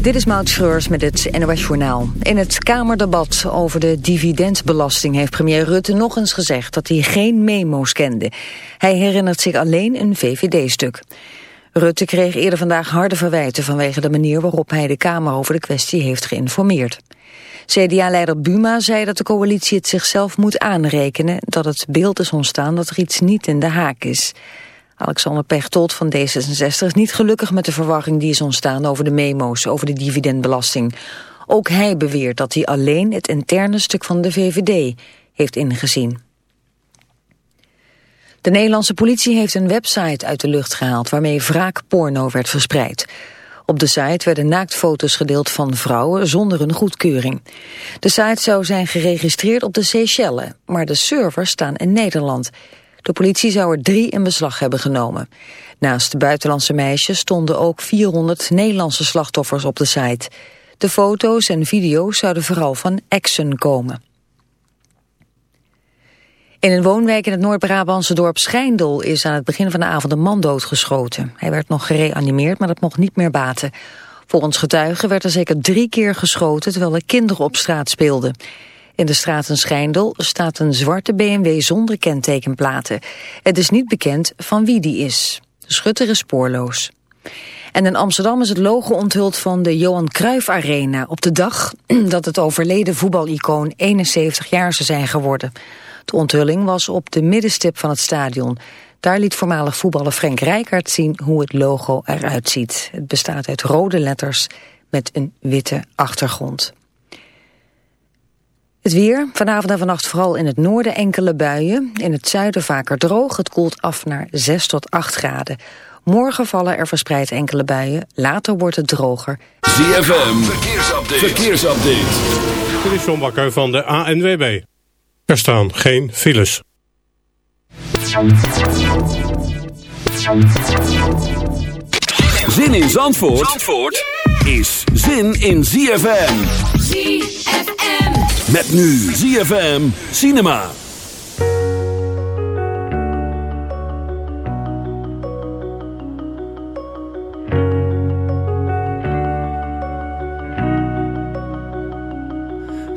Dit is Maud Schreurs met het NOS Journaal. In het Kamerdebat over de dividendbelasting heeft premier Rutte nog eens gezegd dat hij geen memo's kende. Hij herinnert zich alleen een VVD-stuk. Rutte kreeg eerder vandaag harde verwijten vanwege de manier waarop hij de Kamer over de kwestie heeft geïnformeerd. CDA-leider Buma zei dat de coalitie het zichzelf moet aanrekenen dat het beeld is ontstaan dat er iets niet in de haak is. Alexander Pechtold van D66 is niet gelukkig met de verwarring die is ontstaan over de memo's over de dividendbelasting. Ook hij beweert dat hij alleen het interne stuk van de VVD heeft ingezien. De Nederlandse politie heeft een website uit de lucht gehaald waarmee wraakporno werd verspreid. Op de site werden naaktfoto's gedeeld van vrouwen zonder een goedkeuring. De site zou zijn geregistreerd op de Seychelles, maar de servers staan in Nederland. De politie zou er drie in beslag hebben genomen. Naast de buitenlandse meisjes stonden ook 400 Nederlandse slachtoffers op de site. De foto's en video's zouden vooral van exen komen. In een woonwijk in het Noord-Brabantse dorp Schijndel is aan het begin van de avond een man doodgeschoten. Hij werd nog gereanimeerd, maar dat mocht niet meer baten. Volgens getuigen werd er zeker drie keer geschoten terwijl er kinderen op straat speelden. In de straat Schijndel staat een zwarte BMW zonder kentekenplaten. Het is niet bekend van wie die is. De schutter is spoorloos. En in Amsterdam is het logo onthuld van de Johan Cruijff Arena... op de dag dat het overleden voetbalicoon 71 jaar zou zijn geworden. De onthulling was op de middenstip van het stadion. Daar liet voormalig voetballer Frank Rijkaard zien hoe het logo eruit ziet. Het bestaat uit rode letters met een witte achtergrond. Het weer, vanavond en vannacht vooral in het noorden enkele buien. In het zuiden vaker droog, het koelt af naar 6 tot 8 graden. Morgen vallen er verspreid enkele buien, later wordt het droger. ZFM, verkeersupdate. verkeersupdate. Dit is John Bakker van de ANWB. Er staan geen files. Zin in Zandvoort, Zandvoort? Is zin in ZFM. ZFM. Met nu ZFM Cinema.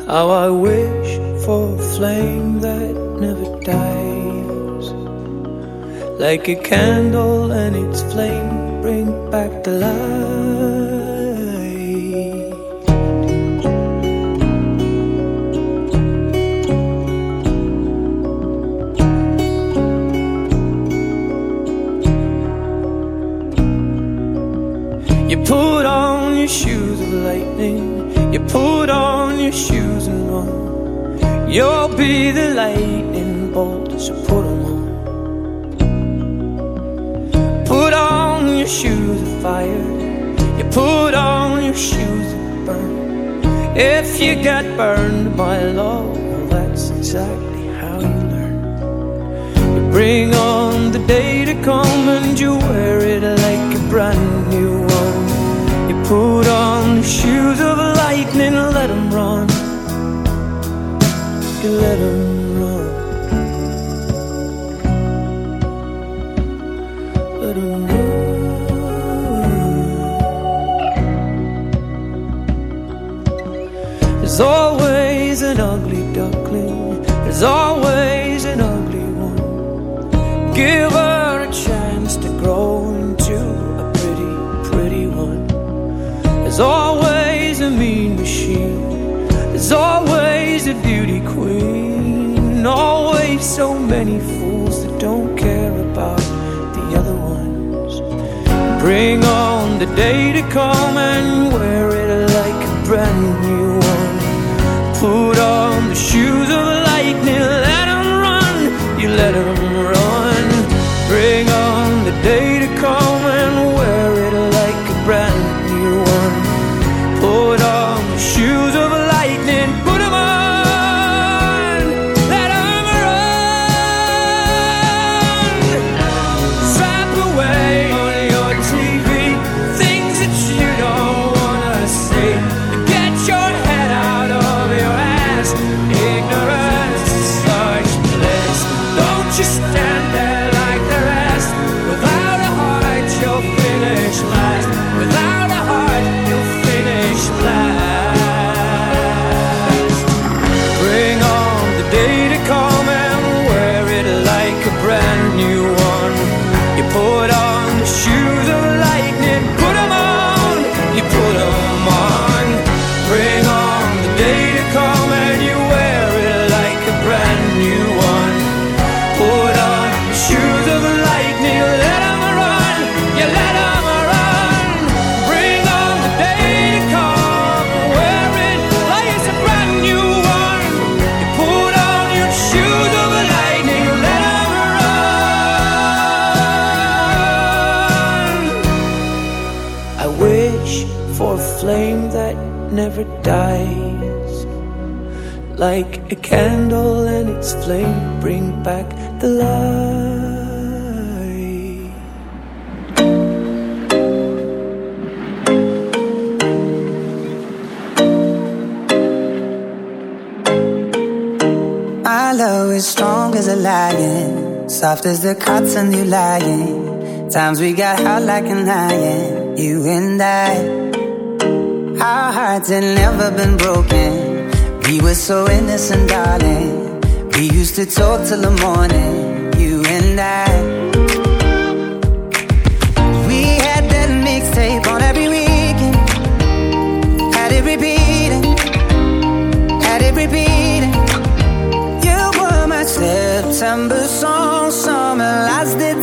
How I wish for a flame that never dies Like a candle and its flame bring back the light put on your shoes of lightning. You put on your shoes and run. You'll be the lightning bolt, so put them on. Put on your shoes of fire. You put on your shoes of burn. If you get burned by love, that's exactly how you learn. You bring on the day to come and you wear it like a brand new. Put on the shoes of lightning, let them run. You let them run. Let them run. There's always an ugly duckling. There's always an ugly one. Give so many fools that don't care about the other ones. Bring on the day to come and wear it like a brand new one. Put on the shoes of lightning, let them run. You let them never dies. Like a candle and its flame bring back the light. Love is strong as a lion, soft as the cotton you lying. Times we got hot like an iron, you and I. Our hearts had never been broken. We were so innocent, darling. We used to talk till the morning, you and I. We had that mixtape on every weekend. Had it repeating, had it repeating. You were my September song, summer lasted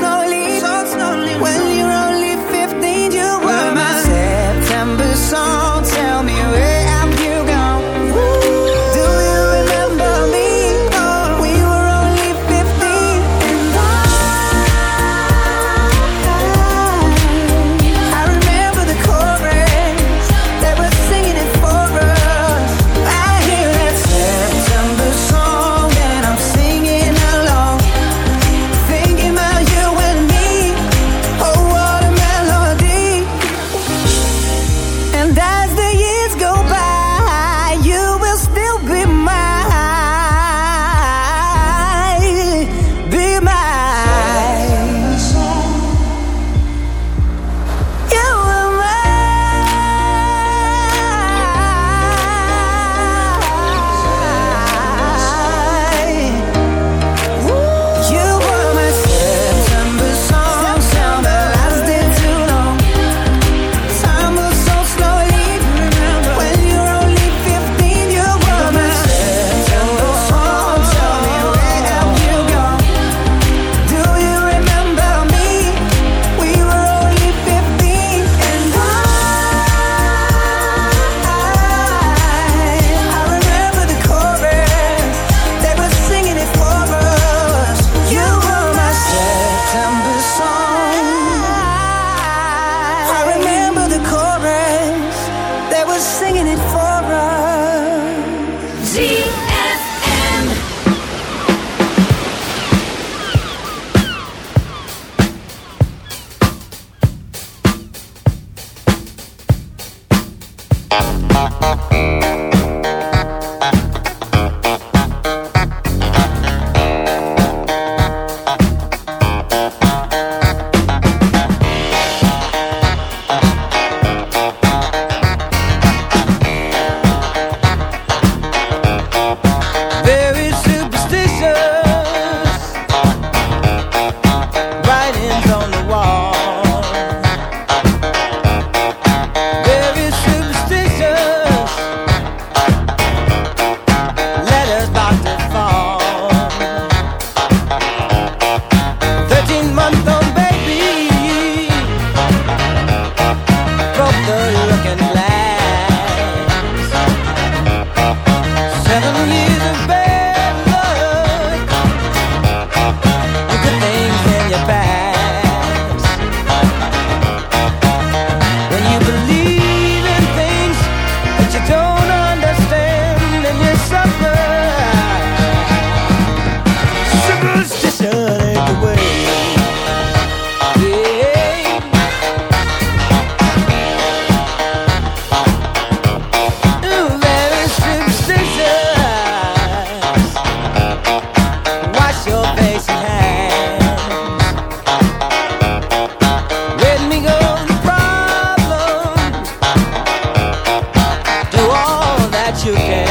you can.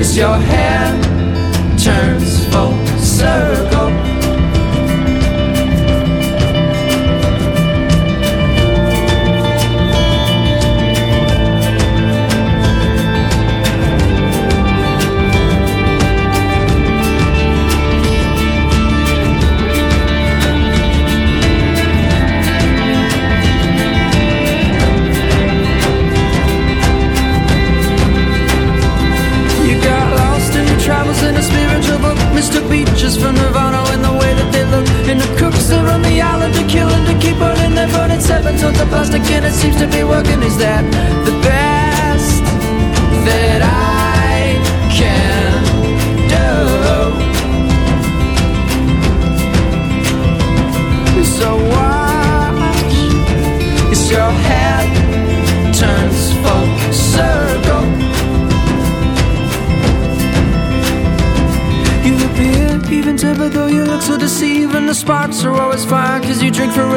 as your hand turns full circle. Seems to be working. Is that the best that I can do? So watch as your head turns full circle. You appear even tempered though you look so deceiving. The sparks are always fine cause you drink for.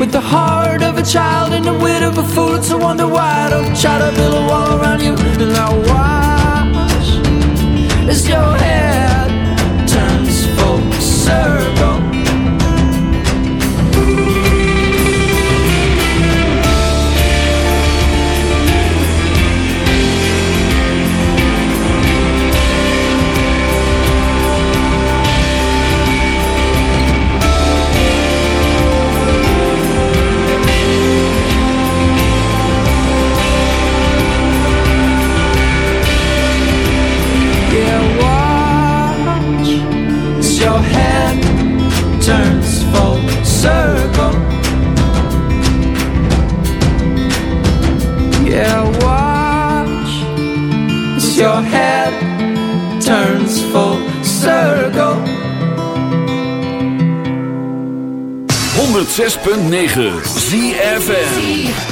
With the heart of a child and the wit of a fool, it's a wonder why I don't try to build a wall around you. And I watch as your head turns full circle. 106.9 ZFM.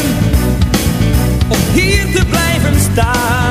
está.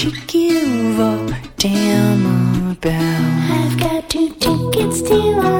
should give up. Damn about. I've got two tickets to.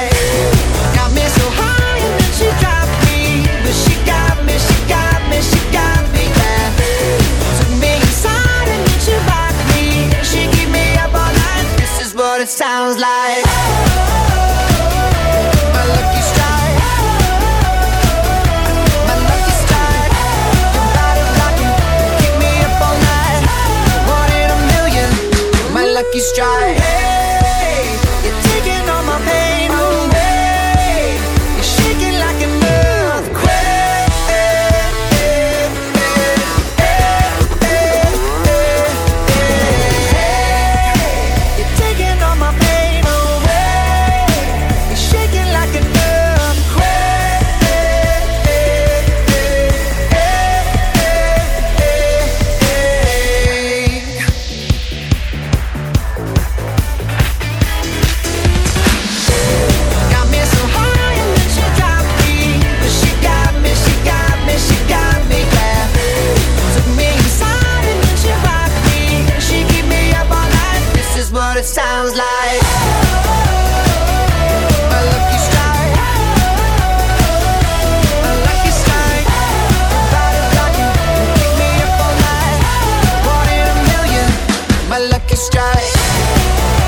sky.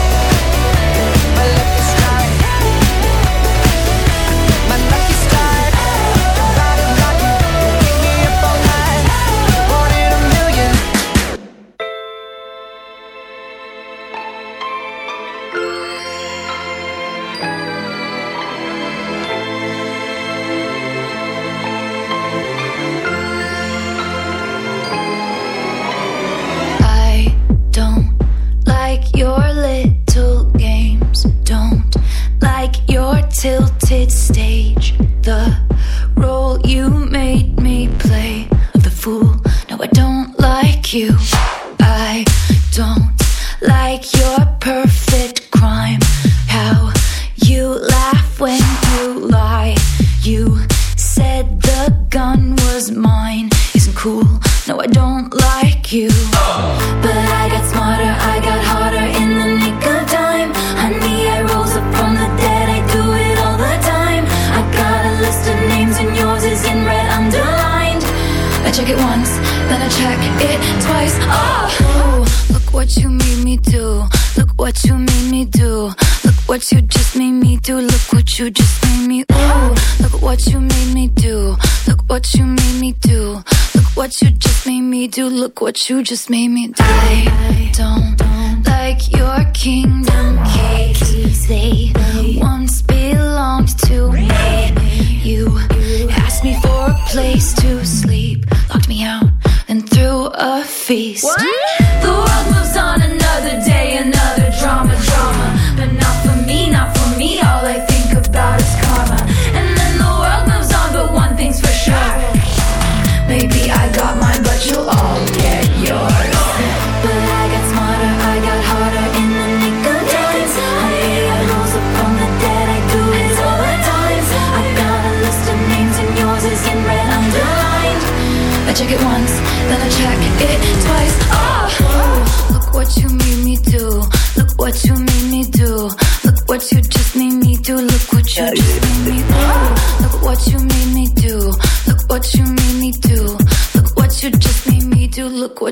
you just made me.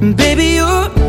Baby, you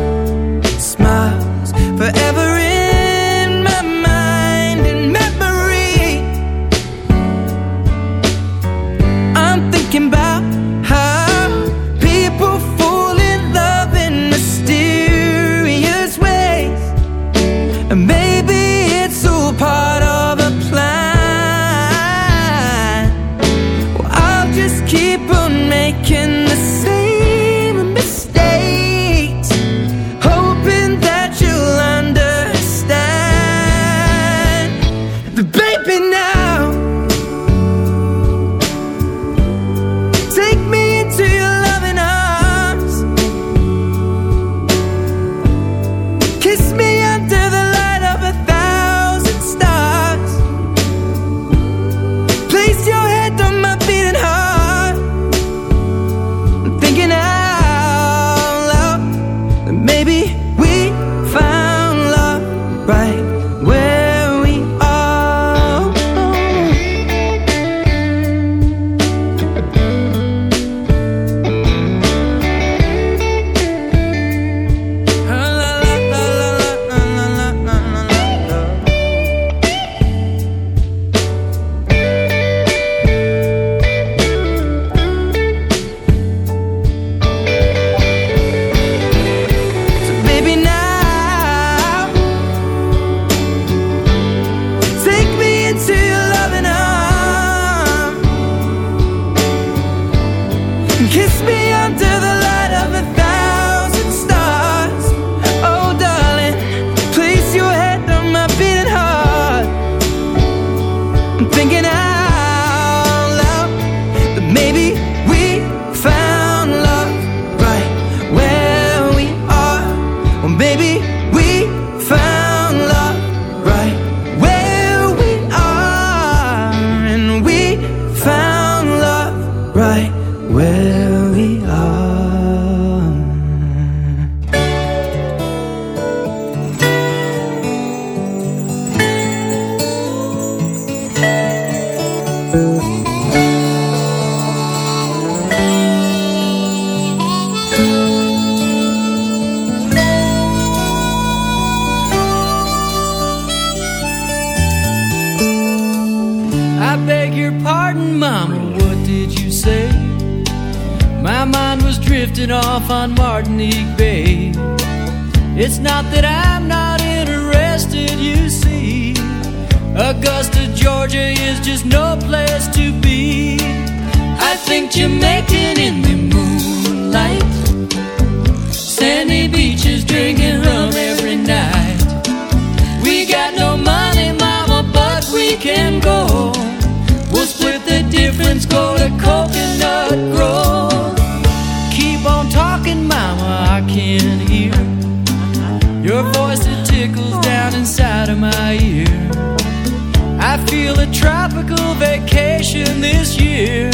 tropical vacation this year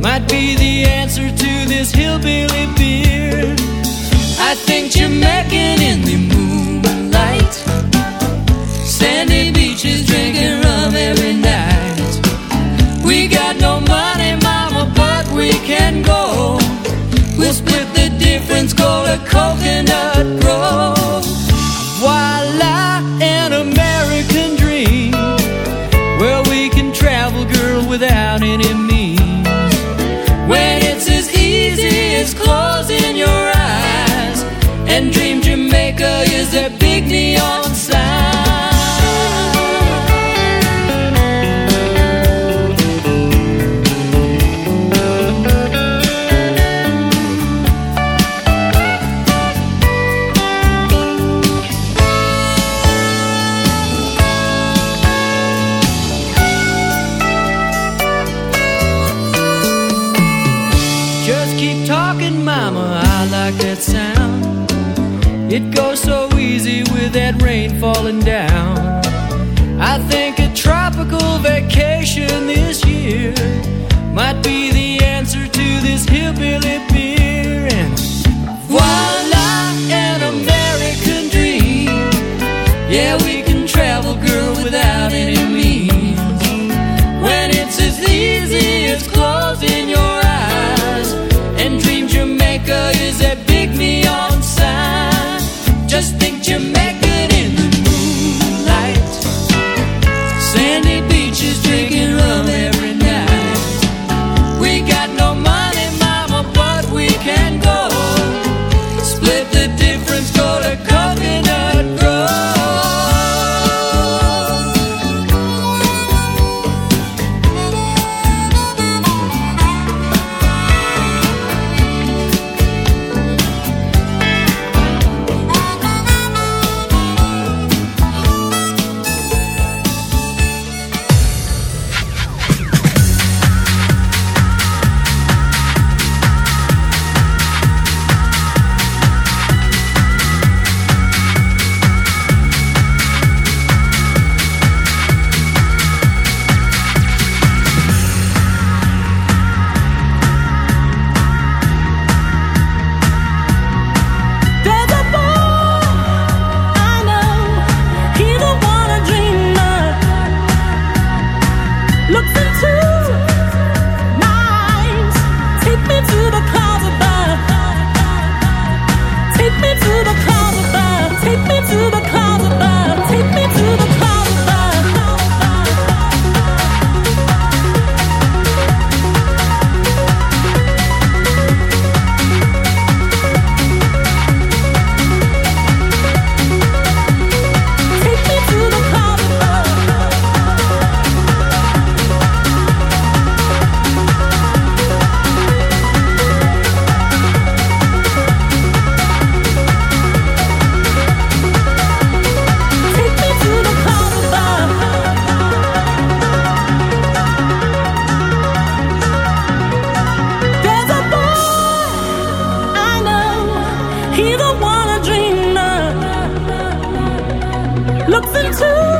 might be the answer to this hillbilly beer. I think Jamaican in the moonlight, sandy beaches drinking rum every night. We got no money, mama, but we can go. We'll split the difference, call a coconut grove. Voila. is a big neon sign. to